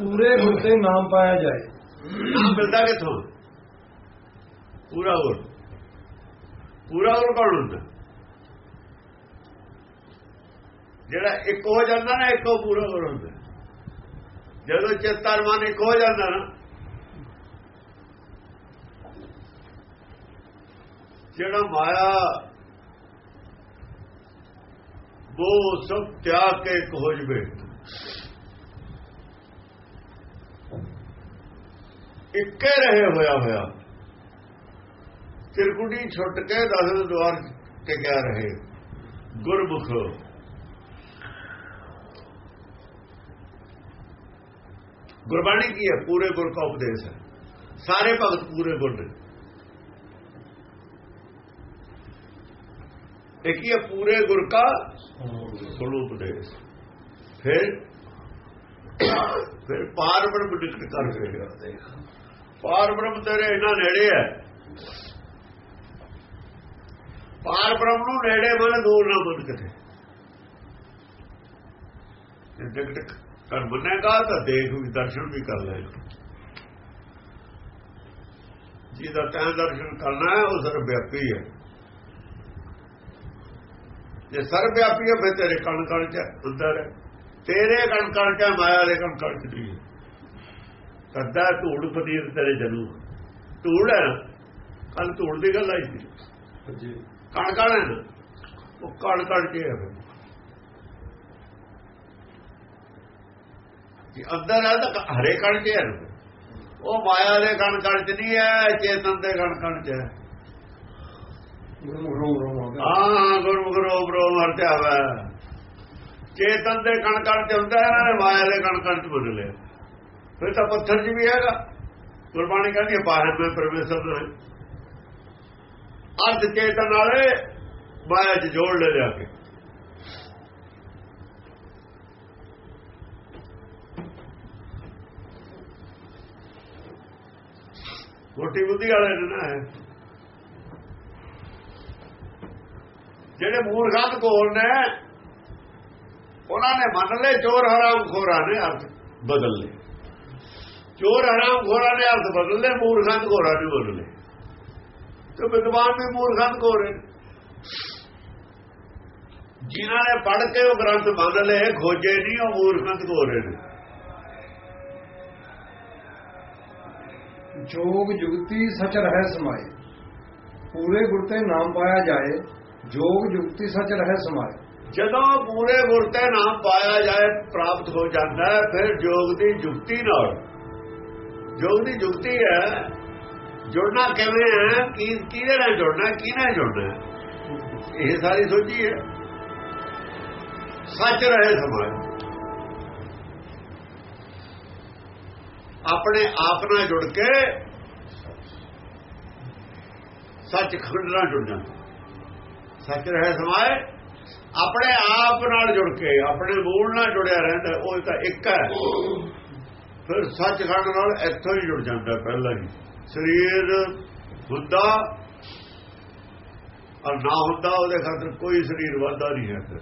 ਪੂਰੇ ਗੁਰ ਤੇ ਨਾਮ ਪਾਇਆ ਜਾਏ। ਨਾਮ ਮਿਲਦਾ ਕਿੱਥੋਂ? ਪੂਰਾ ਗੁਰ ਪੂਰਾ ਗੁਰ ਕੌਣ ਹੁੰਦਾ? ਜਿਹੜਾ ਇੱਕ ਹੋ ਜਾਂਦਾ ਨਾ, ਇੱਕੋ ਪੂਰਾ ਗੁਰ ਹੁੰਦਾ। ਜਦੋਂ ਚਿੱਤਰ ਮਨ ਇੱਕ ਹੋ ਜਾਂਦਾ ਨਾ, ਜਿਹੜਾ ਮਾਇਆ ਉਹ ਸਭ ਤਿਆਗ ਕੇ ਇੱਕ ਹੋ ਜਵੇ। ਇੱਕੇ ਰਹੇ ਹੋਇਆ ਹੋਇਆ। ਤਿਰਕੁਟੀ ਛੁੱਟ ਕੇ ਦਸ ਦਵਾਰ ਤੇ ਕਿਆ ਰਹੇ। ਗੁਰਮੁਖ। ਗੁਰਬਾਣੀ ਕੀ ਹੈ? ਪੂਰੇ ਗੁਰ ਕਾ ਉਪਦੇਸ਼ ਹੈ। ਸਾਰੇ ਭਗਤ ਪੂਰੇ ਗੁਰ ਨੇ। ਇਹ ਕੀ ਹੈ? ਪੂਰੇ ਗੁਰ ਕਾ ਗੁਰੂ ਉਪਦੇਸ਼। ਫਿਰ ਫਿਰ ਪਾਰ ਬ੍ਰਹਮ ਨਿਕਟ ਕਰ ਕੇ ਪਾਰ ਬ੍ਰਹਮ ਤੇਰੇ ਇਹਨਾਂ ਨੇੜੇ ਹੈ। ਪਾਰ ਬ੍ਰਹਮ ਨੂੰ ਨੇੜੇ ਮਨ ਦੂਰ ਨਾ ਬੁੱਧ ਕਿਤੇ। ਜੇ ਨਿਕਟ ਕਰ ਮੰਨੇਗਾ ਤਾਂ ਦੇਖ ਵੀ ਦਰਸ਼ਨ ਵੀ ਕਰ ਲੈ। ਜਿਹਦਾ ਤੈਂ ਦਰਸ਼ਨ ਕਰਨਾ ਹੈ, ਉਹ ਸਰਵ ਵਿਆਪੀ ਹੈ। ਜੇ ਸਰਵ ਵਿਆਪੀ ਹੈ, ਫਿਰ ਤੇਰੇ ਕਣ ਕਣ ਚ ਅੰਦਰ ਤੇਰੇ ਕਣ ਕਣ ਚ ਮਾਇਆ ਦੇ ਕਣ ਕਣ ਚ ਨਹੀਂ ਕੱਦਾ ਧੂੜ ਪਨੀਰ ਤੇਰੇ ਜਨੂ ਧੂੜ ਹੈ ਕੱਲ ਧੂੜ ਦੀ ਗੱਲ ਆਈ ਸੀ। ਕਣ ਕਣ ਹੈ ਉਹ ਕਣ ਕਣ ਚ ਹੈ। ਜੇ ਅੰਦਰ ਹੈ ਤਾਂ ਹਰੇ ਕਣ ਚ ਹੈ। ਉਹ ਮਾਇਆ ਦੇ ਕਣ ਕਣ ਚ ਨਹੀਂ ਹੈ ਚੇਤਨ ਦੇ ਕਣ ਕਣ ਚ ਹੈ। ਗੁਰੂ ਹੋ ਗਿਆ। ਹਾਂ ਗੁਰਮੁਖ ਰੋਮ ਰੋਮ ਹਰਤਿਆ ਵਾ ਚੇਤਨ ਦੇ ਕਣ ਕਣ ਚ ਹੁੰਦਾ ਨੇ ਮਾਇਆ ਦੇ ਕਣ ਕਣ ਚ ਬਦਲ ਲਿਆ ਫਿਰ ਤਾਂ ਪੱਥਰ ਜੀ ਵੀ ਹੈਗਾ। ਗੁਰਬਾਣੀ ਕਹਿੰਦੀ ਹੈ, ਬਾਹਰ ਮੈਂ ਪਰਮੇਸ਼ਰ ਦਾ ਅਰਧ ਚੇਤਨ ਵਾਲੇ ਮਾਇਆ 'ਚ ਜੋੜ ਲੈ ਲਿਆ ਕੇ। ਮੋਟੀ ਬੁੱਧੀ ਵਾਲੇ ਨੇ ਨਾ ਜਿਹੜੇ ਮੂਰਖਾਂ ਕੋਲ ਨੇ, ਉਹਨਾਂ ਨੇ ਮੰਨ ਲਏ ਚੋਰ ਹਰਾਮ ਖੋਰਾ ਨੇ, ਅਰਥ ਬਦਲ ਲਏ। ਚੋਰ ਹਰਾਮ ਖੋਰਾਂ ਨੇ ਅਰਥ ਬਦਲ ਲਏ ਮੂਰਖਾਂ ਖੋਰਾਂ ਨੇ ਬਦਲ ਤੇ ਵਿਦਵਾਨ ਵੀ ਮੂਰਖਾਂ ਖੋਰੇ ਜਿਨ੍ਹਾਂ ਨੇ ਪੜ੍ਹ ਕੇ ਉਹ ਗ੍ਰੰਥ ਮੰਨ ਲਏ ਖੋਜੇ ਨਹੀਂ ਉਹ ਮੂਰਖਾਂ ਖੋਰੇ ਨੇ। ਜੋਗ ਜੁਗਤੀ ਸਚ ਰਹਿ ਸਮਾਏ। ਪੂਰੇ ਗੁਰ ਤੇ ਨਾਮ ਪਾਇਆ ਜਾਏ ਜੋਗ ਜੁਗਤੀ ਸਚ ਰਹਿ ਸਮਾਏ। ਜਦੋਂ ਪੂਰੇ ਗੁਰ ਤੇ ਨਾਮ ਪਾਇਆ ਜਾਏ ਪ੍ਰਾਪਤ ਹੋ ਜਾਂਦਾ ਹੈ ਫਿਰ ਜੋਗ ਦੀ ਜੁਗਤੀ ਨਾਲ। ਜੋਗ ਦੀ ਜੁਗਤੀ ਹੈ। ਜੁੜਨਾ ਕਿਵੇਂ ਹੈ? ਕੀ ਕਿਹਦੇ ਨਾਲ ਜੁੜਨਾ ਕਿਹਨੇ ਜੁੜਨਾ ਇਹ ਸਾਰੀ ਸੋਚੀ ਹੈ। ਸੱਚ ਰਹੇ ਸਮਾਜ। ਆਪਣੇ ਆਪ ਨਾਲ ਜੁੜ ਕੇ ਸੱਚ ਖੰਡ ਨਾਲ ਜੁੜਨਾ। ਸੱਚ ਰਹੇ ਸਮਾਏ ਆਪਣੇ ਆਪ ਨਾਲ ਜੁੜ ਕੇ, ਆਪਣੇ ਮੂਲ ਨਾਲ ਜੁੜਿਆ ਰਹਿੰਦਾ, ਉਹ ਤਾਂ ਇੱਕ ਹੈ। ਫਿਰ ਸੱਚਖੰਡ ਨਾਲ ਇੱਥੋਂ ਹੀ ਜੁੜ ਜਾਂਦਾ ਪਹਿਲਾਂ ਹੀ। ਸਰੀਰ ਹੁੰਦਾ ਔਰ ਨਾ ਹੁੰਦਾ ਉਹਦੇ ਖਾਤਰ ਕੋਈ ਸਰੀਰ ਵਾਧਾ ਨਹੀਂ ਹੈ ਫਿਰ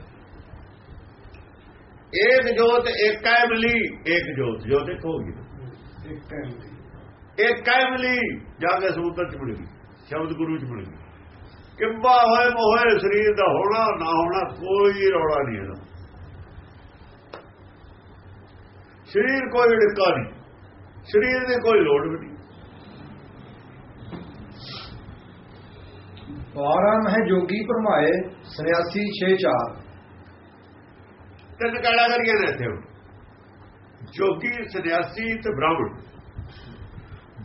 ਇੱਕ ਜੋਤ ਇੱਕ ਮਿਲੀ ਇੱਕ ਜੋਤ। ਜੋਤ ਇੱਕ ਹੋ ਗਈ। ਇੱਕ ਹੈ ਇੱਕ ਹੈ ਮਿਲੀ ਜਾ ਕੇ ਸਮੁੰਦਰ ਚ ਮਿਲ ਗਈ ਸ਼ਬਦ ਗੁਰੂ ਚ ਮਿਲ ਗਈ। ਕਿੰਬਾ ਹੋਏ ਮੋਹੇ ਸਰੀਰ ਦਾ ਹੋਣਾ ਨਾ ਹੋਣਾ ਕੋਈ ਰੌਲਾ ਨਹੀਂ ਇਹਦਾ। ਸਰੀਰ ਕੋਈ ਢਿੱਕਾ ਨਹੀਂ। ਸਰੀਰ ਦੀ ਕੋਈ ਲੋੜ ਵੀ ਨਹੀਂ। 12 ਮਹਿ ਜੋਗੀ ਪਰਮਾਏ ਸੰਨਿਆਸੀ 6 4 ਤਿੰਨ ਕਾਲਾ ਕਰੀਏ ਨੇ ਇੱਥੇ। ਜੋਗੀ ਸੰਨਿਆਸੀ ਤੇ ਬ੍ਰਾਹਮਣ।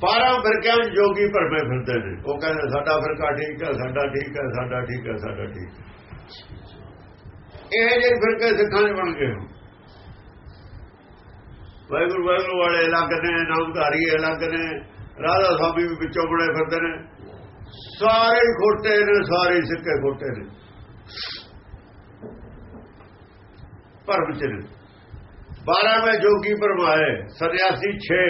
12 ਫਿਰਕਿਆਂ ਵਿੱਚ ਜੋਗੀ ਭਰਮੇ ਫਿਰਦੇ ਨੇ। ਉਹ ਕਹਿੰਦੇ ਸਾਡਾ ਫਿਰਕਾ ਠੀਕ ਹੈ ਸਾਡਾ ਠੀਕ ਹੈ ਸਾਡਾ ਠੀਕ ਹੈ ਸਾਡਾ ਠੀਕ ਹੈ। ਇਹ ਜਿਹੇ ਫਿਰਕੇ ਸਿੱਖਾਂ ਦੇ ਬਣ ਗਏ। ਵਾਹਿਗੁਰੂ ਵਾਹਿਗੁਰੂ ਵਾਲੇ ਅਲੱਗ ਨੇ, ਨਾਮਧਾਰੀ ਅਲੱਗ ਨੇ, ਰਾਧਾ ਸਵਾਮੀ ਵੀ ਵਿੱਚੋਂ ਬੜੇ ਫਿਰਦੇ ਨੇ। ਸਾਰੇ ਖੋਟੇ ਨੇ, ਸਾਰੇ ਸਿੱਕੇ ਖੋਟੇ ਨੇ। ਭਰਮ ਚ ਨੇ। 12 ਵਿੱਚ ਜੋਗੀ ਪਰਮਾਏ ਸੰਨਿਆਸੀ 6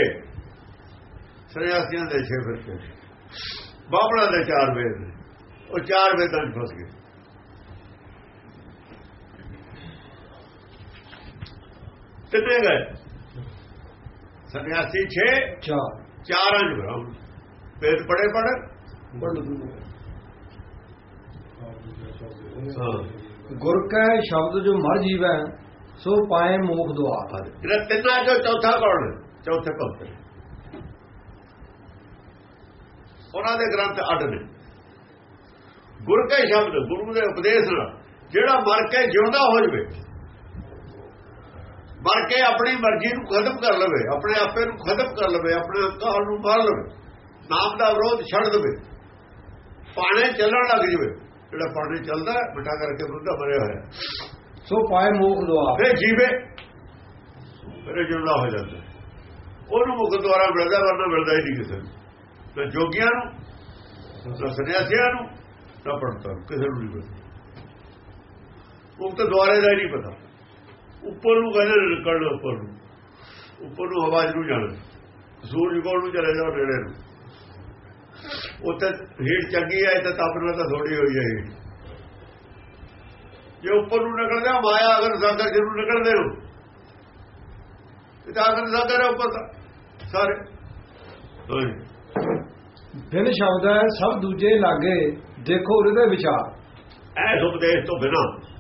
ਸੰਨਿਆਸੀਆਂ ਦੇ 6 ਫਿਰਕੇ ਬਾਬੜਾ ਦੇ 4 ਵੇਦ ਨੇ। ਉਹ 4 ਵੇਦਾਂ 'ਚ ਫਸ ਗਏ। ਕਿੰਨੇ ਗਏ? ਸੰਨਿਆਸੀ 6 ਚਾਰ ਚਾਰਾਂ ਚ ਬ੍ਰਾਹਮਣ ਵੇਦ ਪੜੇ ਪੜ ਗੁਰ ਕੈ ਸ਼ਬਦ ਜੋ ਮਰ ਜੀਵੈ ਸੋ ਪਾਏ ਮੋਖ ਦੁਆਰ ਜਿਹੜਾ ਤਿੰਨਾਂ ਚੋਂ ਚੌਥਾ ਕੌਣ? ਚੌਥੇ ਭਗਤ। ਉਹਨਾਂ ਦੇ ਗ੍ਰੰਥ ਅੱਡ ਨੇ ਗੁਰ ਕੇ ਸ਼ਬਦ ਗੁਰੂ ਦੇ ਉਪਦੇਸ਼ ਨਾਲ ਜਿਹੜਾ ਮਰ ਕੇ ਜਿਉਂਦਾ ਹੋ ਜਵੇ ਮਰ ਕੇ ਆਪਣੀ ਮਰਜ਼ੀ ਨੂੰ ਖਤਮ ਕਰ ਲਵੇ ਆਪਣੇ ਆਪੇ ਨੂੰ ਖਤਮ ਕਰ ਲਵੇ ਆਪਣੇ ਅਹੰਕਾਰ ਨੂੰ ਮਾਰ ਲਵੇ ਨਾਮ ਦਾ ਵਿਰੋਧ ਛੱਡ ਦੇਵੇ। ਪਾਣੇ ਚੱਲਣ ਲੱਗ ਜਵੇ। ਜਿਹੜਾ ਪਾਣੇ ਚੱਲਦਾ ਮਿਟਾ ਕਰਕੇ ਬੁੱਧਾ ਮਰਿਆ ਹੋਇਆ। ਸੋ ਪਾਏ ਮੋਖ ਦੁਆਰ ਫਿਰ ਜੀਵੇ। ਫਿਰ ਜਿਉਂਦਾ ਹੋ ਜਾਂਦਾ। ਉਹਨੂੰ ਮੁਖ ਦੁਆਰਾ ਮਿਲਦਾ ਵਰਨਾ ਮਿਲਦਾ ਹੀ ਨਹੀਂ ਕਿਸੇ ਨੂੰ। ਨਾ ਜੋਗੀਆਂ ਨੂੰ ਨਾ ਸੰਨਿਆਸੀਆਂ ਨੂੰ ਨਾ ਪੜਤਾ ਕਿਸੇ ਨੂੰ ਨਹੀਂ ਮਿਲਦਾ ਮੁਕਤ ਦੁਆਰੇ ਦਾ ਹੀ ਨਹੀਂ ਪਤਾ। ਉੱਪਰ ਨੂੰ ਕਹਿੰਦੇ ਨਿਕਲਣਾ ਉੱਪਰ ਨੂੰ। ਉੱਪਰ ਨੂੰ ਹਵਾ ਨੂੰ ਜਾਣਾ। ਸੂਰਜ ਕੋਲ ਨੂੰ ਚਲੇ ਜਾਓ ਨੇੜੇ ਨੂੰ। ਉੱਥੇ ਹੀਟ ਚੰਗੀ ਹੈ ਤਾਂ ਤਾਪਨਾ ਤਾਂ ਥੋੜੀ ਹੋਈ ਹੈ ਜੇ ਉੱਪਰ ਨੂੰ ਨਿਕਲਦੇ ਆ ਮਾਇਆ ਅਗਰ ਸਾਗਰ ਜਿਹਨੂੰ ਨਿਕਲਦੇ ਹੋ। ਇਹ ਤਾਂ ਅਗਰ ਸਾਗਰ ਹੈ ਉੱਪਰ ਤਾਂ ਸਾਰੇ। ਬਿਨ ਸ਼ਬਦ ਹੈ ਸਭ ਦੂਜੇ ਲਾਗੇ ਦੇਖੋ ਉਹਦੇ ਵਿਚਾਰ। ਐਸ ਉਪਦੇਸ਼ ਤੋਂ ਬਿਨਾ।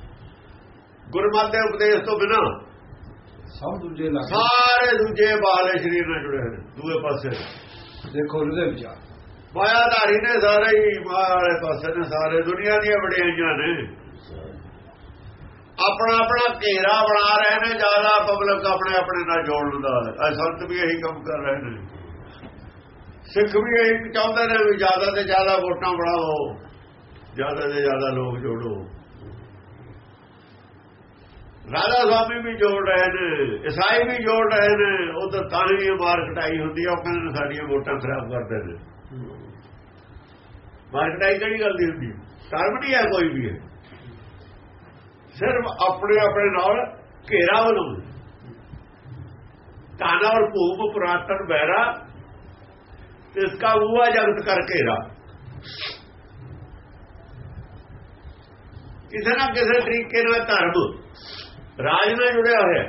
ਗੁਰਮਤਿ ਦੇ ਉਪਦੇਸ਼ ਤੋਂ ਬਿਨਾ ਸਭ ਦੂਜੇ ਲਾਗੇ ਸਾਰੇ ਦੂਜੇ ਬਾਹਲੇ ਸਰੀਰ ਨਾਲ ਜੁੜੇ ਹੋਏ ਦੂਏ ਪਾਸੇ। ਦੇਖੋ ਉਹਦੇ ਵਿਚਾਰ ਮਾਇਆਧਾਰੀ ਨੇ ਸਾਰੇ ਹੀ ਵਾਲੇ ਪਾਸੇ ਨੇ ਸਾਰੇ ਦੁਨੀਆ ਦੀਆਂ ਵਡਿਆਈਆਂ ਨੇ। ਆਪਣਾ ਆਪਣਾ ਘੇਰਾ ਬਣਾ ਰਹੇ ਨੇ ਜ਼ਿਆਦਾ ਪਬਲਿਕ ਆਪਣੇ ਆਪਣੇ ਨਾਲ ਜੋੜਨ ਦਾ ਇਹ ਸੰਤ ਵੀ ਇਹੀ ਕੰਮ ਕਰ ਰਹੇ ਨੇ। ਸਿੱਖ ਵੀ ਇਹੀ ਚਾਹੁੰਦੇ ਨੇ ਵੀ ਜ਼ਿਆਦਾ ਤੇ ਜ਼ਿਆਦਾ ਵੋਟਾਂ ਬਣਾਓ। ਜ਼ਿਆਦਾ ਤੇ ਜ਼ਿਆਦਾ ਲੋਕ ਜੋੜੋ। ਰਾਧਾ ਸਵਾਮੀ ਵੀ ਜੋੜ ਰਹੇ ਨੇ, ਈਸਾਈ ਵੀ ਜੋੜ ਰਹੇ ਨੇ ਉਹ ਤਾਂ ਹੀ ਮਾਰ ਕਟਾਈ ਹੁੰਦੀ ਆ, ਉਹ ਕਹਿੰਦੇ ਨੇ ਸਾਡੀਆਂ ਵੋਟਾਂ ਖਰਾਬ ਕਰਦੇ ਨੇ। ਮਾਰ ਕਟਾਈ ਕਿਹੜੀ ਗੱਲ ਦੀ ਹੁੰਦੀ ਧਰਮ ਨਹੀਂ ਹੈ ਕੋਈ ਵੀ ਹੈ ਸਿਰਫ ਆਪਣੇ ਆਪਣੇ ਨਾਲ ਘੇਰਾ ਬਣਾਉਂਦੇ। ਕਾਨਾ ਔਰ ਭੂਪ ਪੁਰਾਤਨ ਬਹਿਰਾ ਇਸਕਾ ਹੁਆ ਜਗਤ ਕਰ ਘੇਰਾ। ਕਿਸੇ ਨਾ ਕਿਸੇ ਤਰੀਕੇ ਨਾਲ ਧਰਮ ਰਾਜ ਨਾਲ ਜੁੜਿਆ ਹੋਇਆ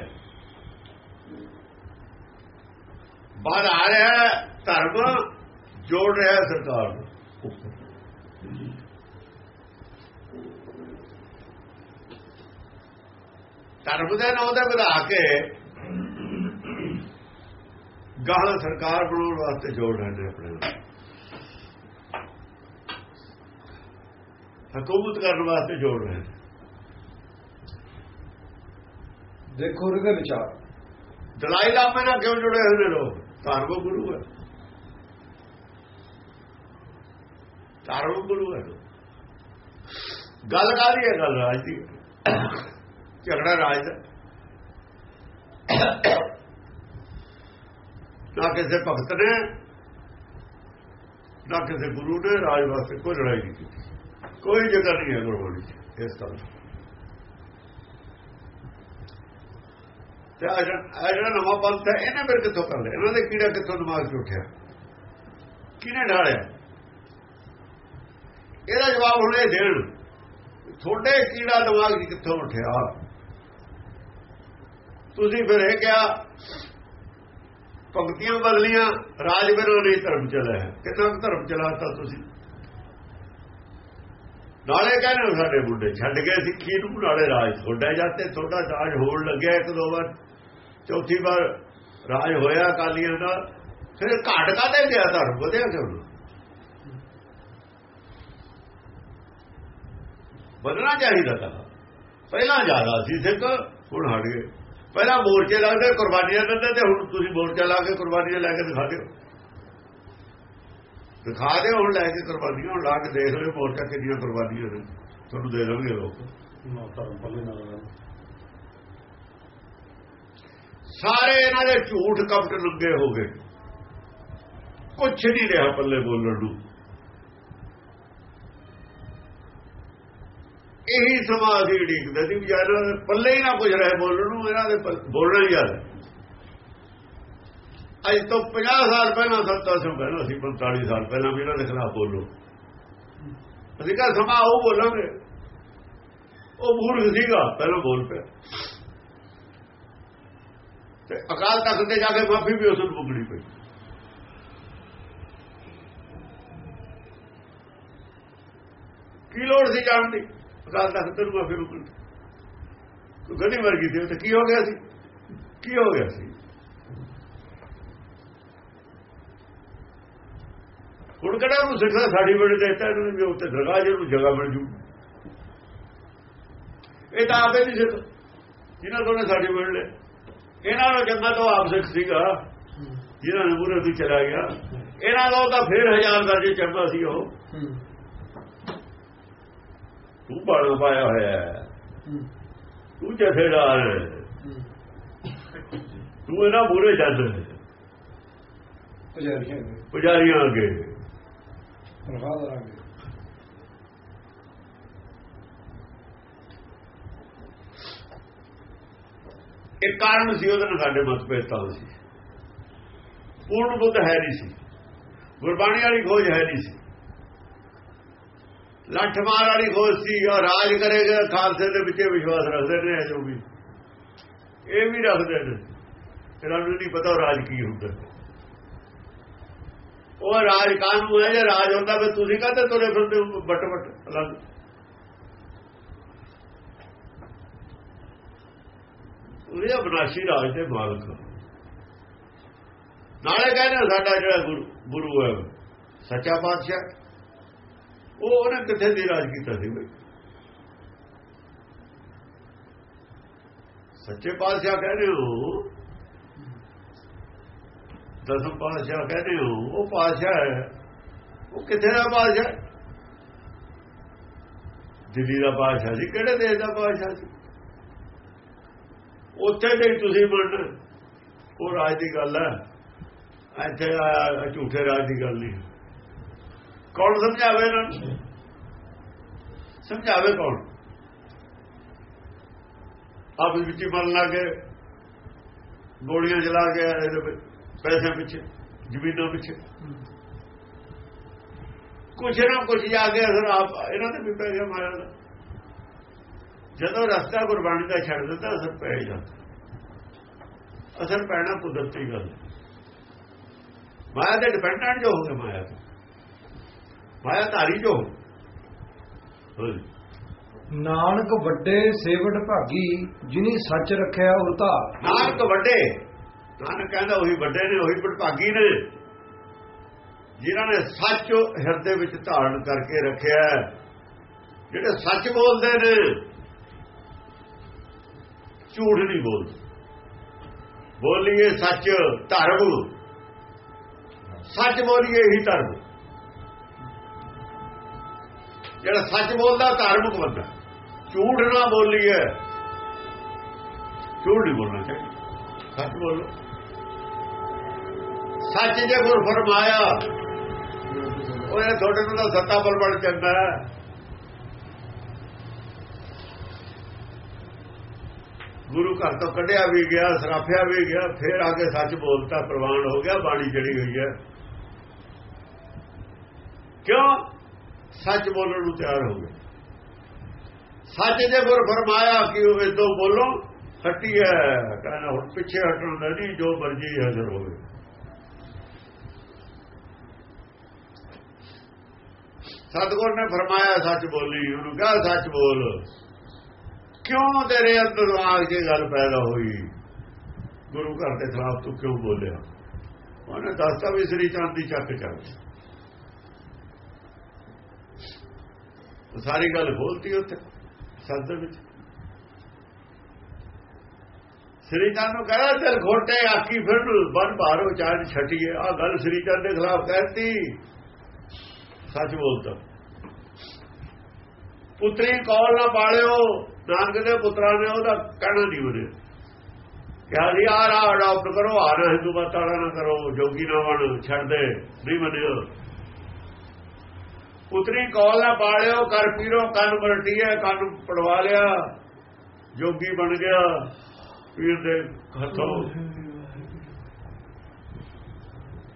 ਬਾਹਰ ਆ ਰਿਹਾ ਧਰਮ, ਜੋੜ ਰਿਹਾ ਸਰਕਾਰ ਨੂੰ। ਧਰਮ ਦੇ ਨਾਂ ਤੇ ਵਧਾ ਕੇ ਗਾਹਾਂ ਸਰਕਾਰ ਬਣਾਉਣ ਵਾਸਤੇ ਜੋੜ ਰਹੇ ਨੇ ਆਪਣੇ ਹਕੂਮਤ ਕਰਨ ਵਾਸਤੇ ਜੋੜ ਰਹੇ ਨੇ ਦੇਖੋ ਉਹਦੇ ਵਿਚਾਰ। ਦਲਾਈ ਲਾਮੇ ਨਾਲ ਕਿਉਂ ਜੁੜੇ ਹੋਏ ਨੇ ਲੋਕ? ਧਾਰਮਿਕ ਗੁਰੂ ਹੈ। ਧਾਰਮਿਕ ਗੁਰੂ ਹੈ ਗੱਲ ਕਾਦੀ ਹੈ, ਗੱਲ ਰਾਜ ਦੀ ਝਗੜਾ ਰਾਜ ਦਾ। ਨਾ ਕਿਸੇ ਭਗਤ ਨੇ, ਨਾ ਕਿਸੇ ਗੁਰੂ ਨੇ ਰਾਜ ਵਾਸਤੇ ਕੋਈ ਲੜਾਈ ਨਹੀਂ ਕੀਤੀ। ਕੋਈ ਜਗ੍ਹਾ ਨਹੀਂ ਹੈ ਗੁਰਬਾਣੀ 'ਚ ਇਸ ਤਰ੍ਹਾਂ। ਤੇ ਆ ਜਿਹੜਾ ਨਵਾਂ ਪੰਥ ਹੈ, ਇਹਨੇ ਫਿਰ ਕਿੱਥੋਂ ਕਰ ਲਿਆ? ਇਹਨਾਂ ਦੇ ਕੀੜਾ ਕਿੱਥੋਂ ਦਿਮਾਗ 'ਚ ਉੱਠਿਆ? ਕਿਹਨੇ ਢਾਲਿਆ ਇਹਦਾ ਜਵਾਬ ਹੁਣ ਇਹ ਦੇਣ, ਤੁਹਾਡੇ ਕੀੜਾ ਦਿਮਾਗ 'ਚ ਕਿੱਥੋਂ ਉੱਠਿਆ? ਤੁਸੀਂ ਫਿਰ ਇਹ ਕਿਹਾ, ਭਗਤੀਆਂ ਬਦਲੀਆਂ, ਰਾਜ ਬਿਰੋ ਨਹੀਂ ਧਰਮ ਚਲਾ ਕਿੰਨਾ ਕੁ ਧਰਮ ਚਲਾਤਾ ਤੁਸੀਂ? ਨਾਲੇ ਕਹਿੰਦੇ ਸਾਡੇ ਮੁੰਡੇ, ਛੱਡ ਗਏ ਸਿੱਖੀ ਨੂੰ ਨਾਲੇ ਰਾਜ ਤੁਹਾਡਾ ਜਾਂਦੇ ਤੁਹਾਡਾ ਰਾਜ ਹੋਣ ਲੱਗਿਆ ਇੱਕ ਦੋ ਵਾਰ। ਚੌਥੀ ਵਾਰ ਰਾਜ ਹੋਇਆ ਕਾਲੀਆਂ ਦਾ, ਫਿਰ ਘਾਟ ਕਾਦੇ ਗਿਆ ਧਰਮ ਵਧਿਆ ਕਿਉਂ ਵਧਣਾ ਚਾਹੀਦਾ ਤਾਂ। ਪਹਿਲਾਂ ਜ਼ਿਆਦਾ ਸੀ ਸਿੱਖ, ਹੁਣ ਹਟ ਗਏ। ਪਹਿਲਾਂ ਮੋਰਚੇ ਲੱਗਦੇ ਕੁਰਬਾਨੀਆਂ ਦਿੰਦੇ ਤੇ ਹੁਣ ਤੁਸੀਂ ਮੋਰਚਾ ਲਾ ਕੇ ਕੁਰਬਾਨੀਆਂ ਲੈ ਕੇ ਦਿਖਾ ਦਿਓ। ਦਿਖਾ ਦਿਓ ਹੁਣ ਲੈ ਕੇ ਕੁਰਬਾਨੀਆਂ ਹੁਣ ਲਾ ਕੇ ਦੇਖ ਲਿਓ ਮੋਰਚਾ ਕਿੰਨੀਆਂ ਕੁਰਬਾਨੀਆਂ ਨੇ। ਤੁਹਾਨੂੰ ਦੇ ਦੇਣਗੇ ਲੋਕ। ਸਾਰੇ ਇਹਨਾਂ ਦੇ ਝੂਠ ਕਪਟ ਲੱਗੇ ਹੋ ਗਏ। ਕੁਛ ਨਹੀਂ ਰਿਹਾ ਪੱਲੇ ਬੋਲਣ ਨੂੰ। ਇਹੀ ਸਮਾਜ ਦੀ ਢੀਕਦੇ ਸੀ ਵੀ ਇਹਨਾਂ ਦੇ ਪੱਲੇ ਹੀ ਨਾ ਕੁਝ ਰਹੇ ਬੋਲਣ ਨੂੰ ਇਹਨਾਂ ਦੇ ਬੋਲਣਾ ਹੀ ਯਾਰ ਅੱਜ ਤੋਂ 50 ਸਾਲ ਪਹਿਲਾਂ 70 ਸਾਲ ਪਹਿਲਾਂ ਸੀ 45 ਸਾਲ ਪਹਿਲਾਂ ਵੀ ਇਹਨਾਂ ਦੇ ਖਿਲਾਫ ਬੋਲੋ। ਅਸੀਂ ਕਹਾਂ, ਸਮਾਂ ਉਹ ਬੋਲਾਂਗੇ। ਉਹ ਮੂਰਖ ਸੀਗਾ, ਪਹਿਲਾਂ ਬੋਲ ਪਿਆ। ਤੇ ਅਕਾਲ ਤਖਤ ਤੇ ਜਾ ਕੇ ਮਾਫੀ ਵੀ ਉਸ ਨੂੰ ਮੰਗਣੀ ਪਈ। ਕੀ ਲੋੜ ਸੀ ਜਾਣ ਦੀ? ਅਕਾਲ ਤਖਤ ਨੂੰ ਮਾਫੀ ਮੰਗਣੀ ਤੂੰ ਗੱਡੀ ਮਰ ਸੀ, ਤੇ ਕੀ ਹੋ ਗਿਆ ਸੀ? ਕੀ ਹੋ ਗਿਆ ਸੀ? ਹੁਣ ਕਿਹੜਾ ਨੂੰ ਸਿੱਖਦਾ ਸਾਡੀ ਬੜੇ ਦੇਤਾ ਇਹਨੂੰ ਵੀ ਉੱਤੇ ਦਰਗਾਹ ਜਿਹਨੂੰ ਜਗ੍ਹਾ ਮਿਲ ਜੂ। ਇਹ ਤਾਂ ਆਪੇ ਨਹੀਂ ਸਿੱਖ ਜਿਨ੍ਹਾਂ ਤੋਂ ਨੇ ਸਾਡੀ ਮਿਲ ਲੈ ਇਹਨਾਂ ਨੂੰ ਚੰਗਾ ਤਾਂ ਆਪ ਸਿੱਖ ਸੀਗਾ। ਜਿਨ੍ਹਾਂ ਨੇ ਮੂਰੇ ਤੋਂ ਚਲਾ ਗਿਆ। ਇਹਨਾਂ ਦਾ ਤਾਂ ਫੇਰ ਹਜ਼ਾਰ ਦਰਜੇ ਚੰਗਾ ਸੀ ਉਹ। ਤੂੰ ਬਾਣਾ ਪਾਇਆ ਹੋਇਆ ਤੂੰ ਜਥੇਦਾਰ ਤੂੰ ਇਹਨਾਂ ਪੁਜਾਰੀਆਂ ਦੇ ਪੁਜਾਰੀਆਂ ਅੱਗੇ। ਤਨਖਾਹ ਦਰਾਂਗੇ ਇੱਕ ਕਾਰਨ ਸੀ ਉਹਦੇ ਨਾਲ ਸਾਡੇ ਮਤਭੇਦ ਤਾਂ ਸੀ। ਪੂਰਨ ਬੁੱਧ ਹੈ ਨਹੀਂ ਸੀ। ਗੁਰਬਾਣੀ ਵਾਲੀ ਖੋਜ ਹੈ ਨਹੀਂ ਸੀ। ਲੱਠ ਮਾਰ ਵਾਲੀ ਖੋਜ ਸੀ, ਉਹ ਰਾਜ ਕਰੇਗਾ, ਖਾਲਸੇ ਦੇ ਵਿੱਚ ਵਿਸ਼ਵਾਸ ਰੱਖਦੇ ਨੇ ਜੋ ਵੀ। ਇਹ ਵੀ ਰੱਖਦੇ ਨੇ। ਇਹਨਾਂ ਨੂੰ ਨਹੀਂ ਪਤਾ ਉਹ ਰਾਜ ਕੀ ਹੁੰਦਾ। ਉਹ ਰਾਜ ਕਾਨੂੰਨ ਹੈ, ਜੇ ਰਾਜ ਹੁੰਦਾ ਫਿਰ ਤੁਸੀਂ ਕਹਤੇ ਤੁਰੇ ਫਿਰਦੇ ਬਟ ਬਟ ਅਲੱਗ। ਉਹਦੇ ਅਬਨਾਸ਼ੀ ਰਾਜ ਦੇ ਮਾਲਕ ਨਾਲੇ ਕਹਿੰਦੇ ਸਾਡਾ ਜਿਹੜਾ ਗੁਰੂ ਗੁਰੂ ਹੈ, ਸੱਚਾ ਪਾਤਸ਼ਾਹ। ਉਹ ਉਹਨੇ ਕਿੱਥੇ ਦੀ ਰਾਜ ਕੀਤਾ ਸੀ ਬਈ? ਸੱਚੇ ਪਾਤਸ਼ਾਹ ਕਹਿੰਦੇ ਹੋ ਦਸਮ ਪਾਤਸ਼ਾਹ ਕਹਿੰਦੇ ਹੋ, ਉਹ ਪਾਤਸ਼ਾਹ ਹੈ। ਉਹ ਕਿੱਥੇ ਦਾ ਪਾਤਸ਼ਾਹ? ਦਿੱਲੀ ਦਾ ਪਾਤਸ਼ਾਹ ਸੀ, ਕਿਹੜੇ ਦੇਸ਼ ਦਾ ਪਾਤਸ਼ਾਹ ਸੀ? ਉੱਥੇ ਦੇ ਤੁਸੀਂ ਮੰਨ ਉਹ ਰਾਜ ਦੀ ਗੱਲ ਹੈ। ਇੱਥੇ ਆ ਝੂਠੇ ਰਾਜ ਦੀ ਗੱਲ ਨਹੀਂ। ਕੌਣ ਸਮਝਾਵੇ ਇਹਨਾਂ ਨੂੰ? ਸਮਝਾਵੇ ਕੌਣ? ਆਪ ਵਿੱਚ ਹੀ ਮਰਨ ਲੱਗੇ ਗੋਲੀਆਂ ਚਲਾ ਕੇ ਇਹਦੇ ਵਿੱਚ। ਪੈਸੇ ਪਿੱਛੇ ਜ਼ਮੀਨਾਂ ਪਿੱਛੇ। ਕੁਛ ਨਾ ਕੁਛ ਜਾ ਕੇ ਅਸਰ ਆਪ ਇਹਨਾਂ ਦੇ ਵੀ ਪੈ ਗਿਆ ਮਾਇਆ ਦਾ ਜਦੋਂ ਰਸਤਾ ਗੁਰਬਾਣੀ ਦਾ ਛੱਡ ਦਿੱਤਾ ਅਸਰ ਪੈ ਜਾਂਦਾ। ਅਸਰ ਪੈਣਾ ਕੁਦਰਤੀ ਗੱਲ ਹੈ। ਮਾਇਆ ਦੇ ਡਿਪੈਂਡੈਂਟ ਜੋ ਹੋ ਗਏ ਮਾਇਆ ਤੋਂ। ਮਾਇਆ ਧਾਰੀ ਜੋ ਨਾਨਕ ਵੱਡੇ ਸੇਵਟ ਭਾਗੀ ਜਿਨੀ ਸੱਚ ਰੱਖਿਆ ਉਲਟਾ। ਨਾਨਕ ਵੱਡੇ ਨਾਨਕ ਕਹਿੰਦਾ ਉਹੀ ਵੱਡੇ ਨੇ, ਉਹੀ ਭਟਭਾਗੀ ਨੇ। ਜਿਨ੍ਹਾਂ ਨੇ ਸੱਚ ਹਿਰਦੇ ਵਿੱਚ ਧਾਰਨ ਕਰਕੇ ਰੱਖਿਆ ਜਿਹੜੇ ਸੱਚ ਬੋਲਦੇ ਨੇ, ਝੂਠ ਨਹੀਂ ਬੋਲਦੇ। ਬੋਲੀਏ ਸੱਚ, ਧਰਮ। ਸੱਚ ਬੋਲੀਏ ਹੀ ਧਰਮ। ਜਿਹੜਾ ਸੱਚ ਬੋਲਦਾ ਧਾਰਮਿਕ ਬੰਦਾ ਝੂਠ ਨਾ ਬੋਲੀਏ। ਝੂਠ ਨਹੀਂ ਬੋਲਣਾ ਚਾਹੀਦਾ। ਸੱਚ ਬੋਲੋ। ਸੱਚ ਜੇ ਗੁਰ ਫਰਮਾਇਆ, ਉਹ ਇਹ ਤੁਹਾਡੇ ਨੂੰ ਤਾਂ ਸੱਤਾ ਬਲ ਬਣ ਚੰਗਾ ਗੁਰੂ ਘਰ ਤੋਂ ਕੱਢਿਆ ਵੀ ਗਿਆ ਸਰਾਫਿਆ ਵੀ ਗਿਆ, ਫਿਰ ਆ ਕੇ ਸੱਚ ਬੋਲਤਾ, ਪ੍ਰਵਾਨ ਹੋ ਗਿਆ, ਬਾਣੀ ਚੜੀ ਹੋਈ ਹੈ। ਕਿਉਂ? ਸੱਚ ਬੋਲਣ ਨੂੰ ਤਿਆਰ ਹੋ ਗਏ। ਸੱਚ ਜੇ ਗੁਰ ਫਰਮਾਇਆ, ਕਿ ਉਹ ਇਦੋਂ ਬੋਲੋ, ਹਟੀ ਹੈ। ਕਹਿੰਦਾ, ਹੁਣ ਪਿੱਛੇ ਹਟਣ ਦਾ ਨਹੀਂ, ਜੋ ਮਰਜ਼ੀ ਹਾਜ਼ਰ ਹੋਵੇ। ਸਤਗੁਰ ਨੇ ਫਰਮਾਇਆ, ਸੱਚ ਬੋਲੀ, ਉਹਨੂੰ ਕਹਾ, ਸੱਚ ਬੋਲ। ਕਿਉਂ ਤੇਰੇ ਅੰਦਰ ਆ ਕੇ ਗੱਲ ਪੈਦਾ ਹੋਈ? ਗੁਰੂ ਘਰ ਦੇ ਖਿਲਾਫ ਤੂੰ ਕਿਉਂ ਬੋਲਿਆ? ਉਹਨੇ ਦੱਸਤਾ ਵੀ ਸ੍ਰੀ ਚੰਦ ਦੀ ਚੱਕ। ਚੱਲ ਸਾਰੀ ਗੱਲ ਬੋਲਤੀ ਉੱਥੇ ਸੱਦ ਵਿੱਚ। ਸ੍ਰੀ ਚੰਦ ਨੂੰ ਕਹਿੰਦਾ ਚਲ ਘੋਟੇ ਆਕੀ ਫਿਰ ਬਨ ਭਾਰੋ ਚਾਰ ਛਟੀਏ ਆ ਗੱਲ ਸ੍ਰੀ ਚੰਦ ਦੇ ਖਿਲਾਫ ਕਹਿਤੀ। ਸੱਚ ਬੋਲਦਾ ਪੁੱਤਰੀ ਕੌਲ ਨਾ ਪਾਲਿਓ, ਨਾਨਕ ਦੇ ਪੁੱਤਰਾਂ ਨੇ ਉਹਦਾ ਕਹਿਣਾ ਨਹੀਂ ਉਹਨੇ ਕਿਹਾ ਜੀ, ਆ ਰਾ ਅਡਾਪਟ ਕਰੋ, ਆ ਨਾ ਹਿੰਦੂ ਵਾਲਾ ਨਾ ਕਰੋ, ਜੋਗੀ ਨਾ ਬਣ, ਛੱਡ ਦੇ, ਨਹੀਂ ਮੰਨਿਓ। ਪੁੱਤਰੀ ਕੌਲ ਨਾ ਪਾਲਿਓ ਕਰ ਪੀਰੋ, ਕੰਨ ਪਲਟੀਏ, ਕੰਨ ਪੜਵਾ ਲਿਆ, ਜੋਗੀ ਬਣ ਗਿਆ, ਪੀਰ ਦੇ ਹੱਥੋਂ।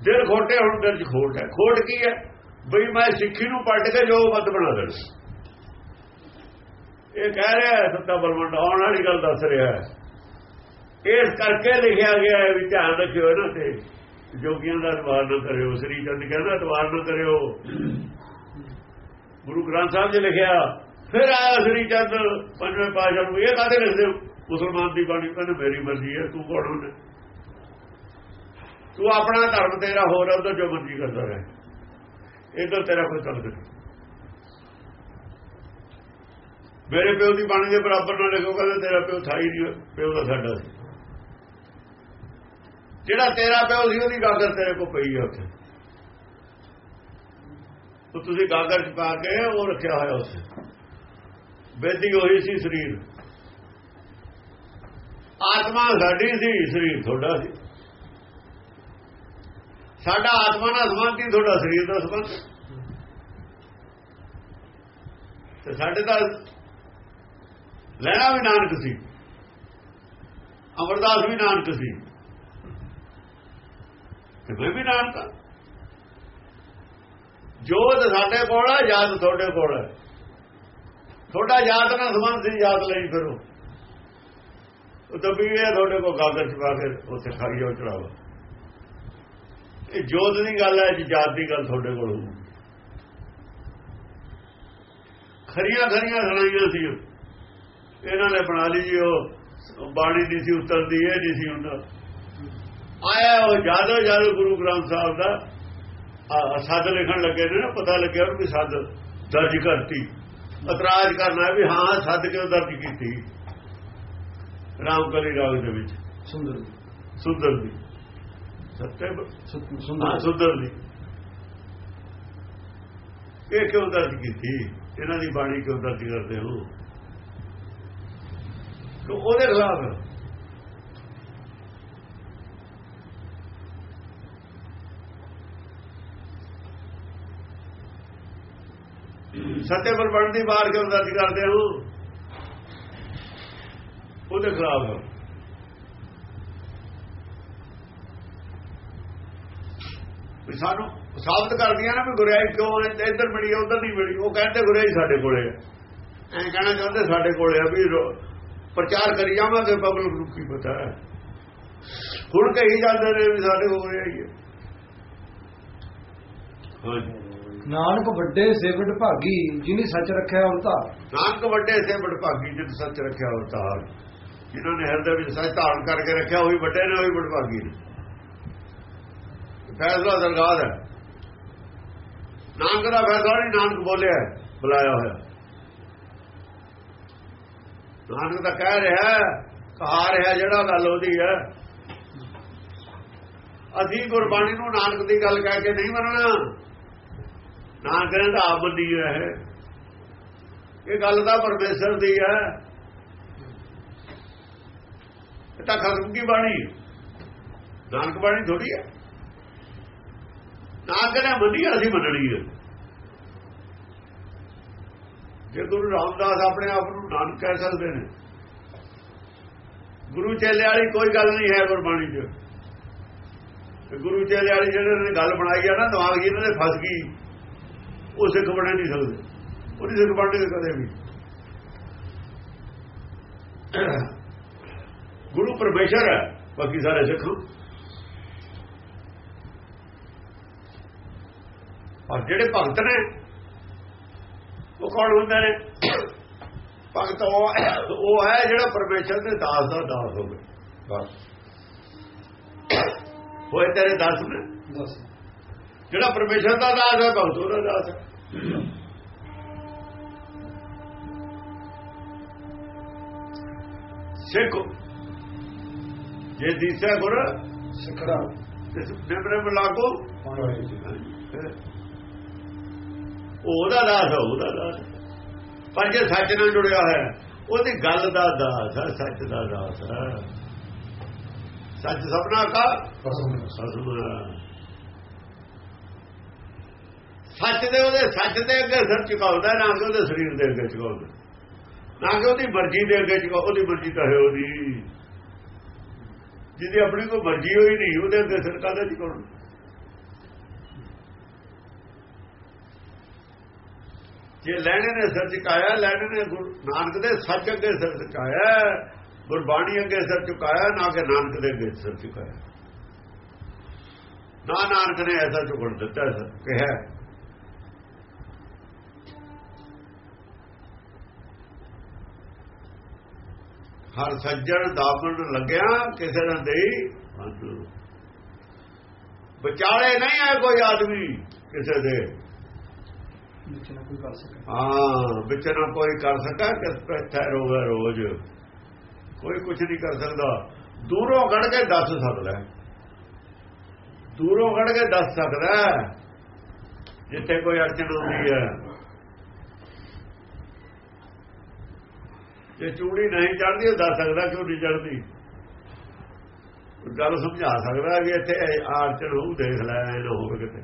ਦਿਲ ਖੋਟੇ, ਹੁਣ ਦਿਲ ਚ ਖੋਟ ਹੈ। ਖੋਟ ਕੀ ਹੈ? ਬਈ ਮੈਂ ਸਿੱਖੀ ਨੂੰ ਪਲਟ ਕੇ ਜੋ ਮਤ ਬਣਾ ਦੇਣਾ। ਇਹ ਕਹਿ ਰਿਹਾ ਸੱਤਾ ਬਲਵੰਡ ਆਉਣ ਵਾਲੀ ਗੱਲ ਦੱਸ ਰਿਹਾ ਇਸ ਕਰਕੇ ਲਿਖਿਆ ਗਿਆ ਹੈ ਵੀ ਧਿਆਨ ਰੱਖਿਓ ਨਾ ਤੇ। ਜੋਗੀਆਂ ਦਾ ਦਵਾਰ ਨਾ ਕਰਿਓ, ਸ੍ਰੀ ਚੰਦ ਕਹਿੰਦਾ ਦਵਾਰ ਨਾ ਕਰਿਓ। ਗੁਰੂ ਗ੍ਰੰਥ ਸਾਹਿਬ ਜੀ ਲਿਖਿਆ, ਫਿਰ ਆਇਆ ਸ੍ਰੀ ਚੰਦ, ਪੰਜਵੇਂ ਪਾਸ਼ਾ ਨੂੰ, ਇਹ ਕਾਹਦੇ ਲਿਖਦੇ ਹੋ ਮੁਸਲਮਾਨ ਦੀ ਬਾਣੀ ਕਹਿੰਦੇ, ਮੇਰੀ ਮਰਜ਼ੀ ਹੈ, ਤੂੰ ਕੌਣ ਤੂੰ ਆਪਣਾ ਧਰਮ ਤੇਰਾ ਹੋਰ ਉਧਰ ਜੋ ਮਰਜ਼ੀ ਕਰਦਾ ਰਹੇ। ਇਧਰ ਤੇਰਾ ਕੋਈ ਤਲਕ ਨਹੀਂ। ਮੇਰੇ ਪਿਓ ਦੀ ਬਾਣੀ ਦੇ ਬਰਾਬਰ ਨਾ ਲਿਖੋ, ਕਹਿੰਦੇ ਤੇਰਾ ਪਿਓ ਥਾਈ ਨਹੀਂ, ਪਿਓ ਦਾ ਸਾਡਾ ਸੀ। ਜਿਹੜਾ ਤੇਰਾ ਪਿਓ ਸੀ, ਉਹਦੀ ਗਾਗਰ ਤੇਰੇ ਕੋ ਪਈ ਆ ਉੱਥੇ। ਉਹ ਤੁਸੀਂ ਗਾਗਰ ਚ ਪਾ ਕੇ ਉਹ ਰੱਖਿਆ ਹੋਇਆ ਉੱਥੇ। ਬੇਦੀ ਹੋਈ ਸੀ ਸਰੀਰ। ਆਤਮਾ ਸਾਡੀ ਸੀ, ਸਰੀਰ ਤੁਹਾਡਾ ਸੀ। ਸਾਡਾ ਆਤਮਾ ਨਾਲ ਸੰਬੰਧ ਸੀ, ਤੁਹਾਡਾ ਸਰੀਰ ਦਾ ਸੰਬੰਧ। ਤੇ ਸਾਡੇ ਤਾਂ ਲੈਣਾ ਵੀ ਨਾਨਕ ਸੀ। ਅਮਰਦਾਸ ਵੀ ਨਾਨਕ ਸੀ। ਤੇ ਮੈਂ ਵੀ ਨਾਨਕ ਹਾਂ। ਜੋਤ ਸਾਡੇ ਕੋਲ ਹੈ ਯਾਦ ਤੁਹਾਡੇ ਕੋਲ ਹੈ ਤੁਹਾਡਾ ਯਾਦ ਨਾਲ ਸੰਬੰਧ ਸੀ, ਯਾਦ ਲਈ ਫਿਰੋ ਉਹ। ਤਾਂ ਤੁਹਾਡੇ ਕੋਲ ਕਾਗਜ਼ ਪਾ ਕੇ ਉੱਥੇ ਖਾਈ ਜਾਓ ਚੜਾਵਾ ਇਹ ਜੋਤ ਦੀ ਗੱਲ ਹੈ ਜੀ ਜਾਤ ਦੀ ਗੱਲ ਤੁਹਾਡੇ ਕੋਲ ਹੋਊ। ਖਰੀਆਂ ਖਰੀਆਂ ਸੁਣਾਈਆਂ ਸੀ। ਇਹਨਾਂ ਨੇ ਬਣਾ ਲਈ ਜੀ ਉਹ ਬਾਣੀ ਨਹੀਂ ਸੀ ਉਤਰਦੀ ਇਹ ਨਹੀਂ ਸੀ ਹੁੰਦਾ। ਆਇਆ ਉਹ ਜ਼ਿਆਦਾ ਜ਼ਿਆਦਾ ਗੁਰੂ ਗ੍ਰੰਥ ਸਾਹਿਬ ਦਾ। ਸੱਦ ਲਿਖਣ ਲੱਗੇ ਨੇ ਨਾ ਪਤਾ ਲੱਗਿਆ ਉਹਨੂੰ ਵੀ ਸੱਦ ਦਰਜ ਕਰਤੀ। ਇਤਰਾਜ਼ ਕਰਨਾ ਵੀ ਹਾਂ ਸੱਦ ਕਿਉਂ ਦਰਜ ਕੀਤੀ? ਰਾਮਕਲੀ ਰਾਗ ਦੇ ਵਿੱਚ। ਸੁੰਦਰ। ਸੁੰਦਰ ਦੀ। ਸੱਤੇ ਸੁੰਦਰ ਦੀ। ਇਹ ਕਿਉਂ ਦਰਜ ਕੀਤੀ? ਇਹਨਾਂ ਦੀ ਬਾਣੀ ਕਿਉਂ ਦਰਜ ਕਰਦੇ ਹੋ ਕਿ ਉਹਦੇ ਖਿਲਾਫ ਹੈ। ਸੱਤੇ ਪਰ ਦੀ ਬਾਤ ਕਿਉਂ ਦਰਜ ਕਰਦੇ ਹੋ ਉਹਦੇ ਖਿਲਾਫ ਸਾਨੂੰ ਸਾਬਤ ਕਰਦੀਆਂ ਨਾ ਵੀ ਗੁਰਿਆਈ ਕਿਉਂ ਇੱਧਰ ਮਿਲੀ ਹੈ, ਉੱਧਰ ਨਹੀਂ ਮਿਲੀ। ਉਹ ਕਹਿੰਦੇ ਗੁਰਿਆਈ ਸਾਡੇ ਕੋਲੇ ਹੈ ਐਂ ਕਹਿਣਾ ਚਾਹੁੰਦੇ ਸਾਡੇ ਕੋਲੇ ਆ ਵੀ ਪ੍ਰਚਾਰ ਕਰੀ ਜਾਵਾਂਗੇ ਪਬਲਿਕ ਨੂੰ ਕੀ ਪਤਾ ਹੈ। ਹੁਣ ਕਹੀ ਜਾਂਦੇ ਨੇ ਵੀ ਸਾਡੇ ਕੋਲ ਗੁਰਿਆਈ ਹੈ ਹਾਂਜੀ ਨਾਨਕ ਵੱਡੇ ਸੇਵਟ ਭਾਗੀ ਜਿਨੀ ਸੱਚ ਰੱਖਿਆ ਉਲਤਾ ਨਾਨਕ ਵੱਡੇ ਸੇ ਬੜਭਾਗੀ ਜਿਨ ਸੱਚ ਰੱਖਿਆ ਅਵਤਾਰ ਜਿਨ੍ਹਾਂ ਨੇ ਹਿਰਦੇ ਵਿੱਚ ਸੱਚ ਧਾਰਨ ਕਰਕੇ ਰੱਖਿਆ ਉਹ ਵੀ ਵੱਡੇ ਨੇ ਉਹ ਵੀ ਬੜਭਾਗੀ ਨੇ। ਫੈਸਲਾ ਦਰਗਾਹ ਹੈ। ਨਾਨਕ ਦਾ ਫੈਸਲਾ ਨਹੀਂ, ਨਾਨਕ ਬੋਲਿਆ, ਬੁਲਾਇਆ ਹੋਇਆ। ਨਾਨਕ ਤਾਂ ਕਹਿ ਰਿਹਾ, ਕਹਾ ਰਿਹਾ ਜਿਹੜਾ ਗੱਲ ਉਹਦੀ ਹੈ। ਅਸੀਂ ਗੁਰਬਾਣੀ ਨੂੰ ਨਾਨਕ ਦੀ ਗੱਲ ਕਹਿ ਕੇ ਨਹੀਂ ਮੰਨਣਾ। ਨਾਨਕ ਨੇ ਤਾਂ ਆਪ ਮੰਨੀ ਹੈ। ਇਹ। ਗੱਲ ਤਾਂ ਪਰਮੇਸ਼ਰ ਦੀ ਹੈ। ਇਹ ਤਾਂ ਖਤਮ ਕੀ ਬਾਣੀ ਨਾਨਕ ਬਾਣੀ ਥੋੜੀ ਹੈ। ਨਾ ਨੇ ਮੰਨੀ ਅਸੀਂ ਮੰਨਣੀ ਹੈ ਜੇ ਗੁਰੂ ਰਾਮਦਾਸ ਆਪਣੇ ਆਪ ਨੂੰ ਨਾਨਕ ਕਹਿ ਸਕਦੇ ਨੇ। ਗੁਰੂ ਚੇਲੇ ਵਾਲੀ ਕੋਈ ਗੱਲ ਨਹੀਂ ਹੈ ਗੁਰਬਾਣੀ 'ਚ। ਗੁਰੂ ਚੇਲੇ ਵਾਲੀ ਜਿਹੜੇ ਨੇ ਗੱਲ ਬਣਾਈ ਆ ਨਾ, ਦਿਮਾਗ ਜੀ ਇਹਨਾਂ ਦੇ ਫਸ ਗਈ, ਉਹ ਸਿੱਖ ਬਣੇ ਨਹੀਂ ਸਕਦੇ। ਉਹ ਨਹੀਂ ਸਿੱਖ ਬਣਦੇ ਕਦੇ ਵੀ। ਗੁਰੂ ਪਰਮੇਸ਼ਰ ਹੈ, ਬਾਕੀ ਸਾਰੇ ਸਿੱਖ। ਔਰ ਜਿਹੜੇ ਭਗਤ ਨੇ ਉਹ ਕੌਣ ਹੁੰਦੇ ਨੇ? ਭਗਤ ਉਹ ਹੈ ਜਿਹੜਾ ਪਰਮੇਸ਼ਰ ਦੇ ਦਾਸ ਦਾ ਦਾਸ ਹੋਵੇ। ਬਸ। ਹੋਏ ਤੇਰੇ ਦਾਸ ਨੇ? ਦੱਸ ਜਿਹੜਾ ਪਰਮੇਸ਼ਰ ਦਾ ਦਾਸ ਹੈ ਭਗਤ ਉਹਦਾ ਦਾਸ ਹੈ। ਸਿੱਖ। ਜੇ ਦੀਸਾ ਗੁਰ ਸਿਖੜਾ ਤੇ ਨਿਮਰੇ ਲਾਗੋ। ਪਾਣੀ ਉਹਦਾ ਦਾਸ ਹੈ ਉਹਦਾ ਦਾਸ। ਪਰ ਜੇ ਸੱਚ ਨਾਲ ਜੁੜਿਆ ਹੋਇਆ ਉਹਦੀ ਗੱਲ ਦਾ ਦਾਸ ਹੈ ਸੱਚ ਦਾ ਦਾਸ ਹੈ ਸੱਚ ਸਭਨਾ ਕਾ। ਸੱਚ ਦੇ ਉਹਦੇ ਸੱਚ ਦੇ ਅੱਗੇ ਸਿਰ ਝੁਕਾਉਂਦਾ ਨਾ ਕਿ ਉਹਦੇ ਸਰੀਰ ਦੇ ਅੱਗੇ ਝੁਕਾਉਂਦਾ। ਨਾ ਕਿ ਉਹਦੀ ਮਰਜ਼ੀ ਦੇ ਅੱਗੇ ਝੁਕਾ ਉਹਦੀ ਮਰਜ਼ੀ ਤਾਂ ਹੈ ਉਹਦੀ। ਜਿਹਦੀ ਆਪਣੀ ਕੋਈ ਮਰਜ਼ੀ ਹੋਈ ਨਹੀਂ ਉਹਦੇ ਅੱਗੇ ਸਿਰ ਕਾਹਦਾ ਝੁਕਾਉਣਾ? ਜੇ ਲੈਣੇ ਨੇ ਸਿਰ ਝੁਕਾਇਆ ਲੈਣੇ ਨੇ ਗੁਰੂ ਨਾਨਕ ਦੇ ਸੱਚ ਅੱਗੇ ਸਿਰ ਝੁਕਾਇਆ ਗੁਰਬਾਣੀ ਅੱਗੇ ਸਿਰ ਝੁਕਾਇਆ ਨਾ ਕਿ ਨਾਨਕ ਦੇ ਅੱਗੇ ਸਿਰ ਝੁਕਾਇਆ ਨਾ ਨਾਨਕ ਨੇ ਐਸਾ ਝੁਕਣ ਦਿੱਤਾ ਕਿਹਾ। ਹਰ ਸੱਜਣ ਦਾਪਣ ਲੱਗਿਆ, ਕਿਸੇ ਨਾਲ ਦੇਈ ਵਿਚਾਲੇ ਨਹੀਂ ਹੈ ਕੋਈ ਆਦਮੀ ਕਿਸੇ ਦੇ। ਵਿੱਚ ਨਾ ਕੋਈ ਕਰ ਸਕੇ। ਹਾਂ ਵਿੱਚ ਨਾ ਕੋਈ ਕਰ ਸਕਾ ਕਿਸ ਤੇ ਠਹਿਰੋਗਾ ਰੋਜ਼। ਕੋਈ ਕੁਝ ਨਹੀਂ ਕਰ ਸਕਦਾ। ਦੂਰੋਂ ਖੜ ਕੇ ਦੱਸ ਸਕਦਾ ਹੈ। ਦੂਰੋਂ ਖੜ ਕੇ ਦੱਸ ਸਕਦਾ ਹੈ। ਜਿੱਥੇ ਕੋਈ ਅੜਚਣ ਹੁੰਦੀ ਹੈ। ਜੇ ਚੂੜੀ ਨਹੀਂ ਚੜਦੀ ਉਹ ਦੱਸ ਸਕਦਾ ਕਿਉਂ ਨਹੀਂ ਚੜਦੀ ਗੱਲ ਸਮਝਾ ਸਕਦਾ ਵੀ ਇੱਥੇ ਆਹ ਅੜਚਣ ਹੋਊ ਦੇਖ ਲੈ ਇਹ ਨਾ ਹੋਵੇ ਕਿਤੇ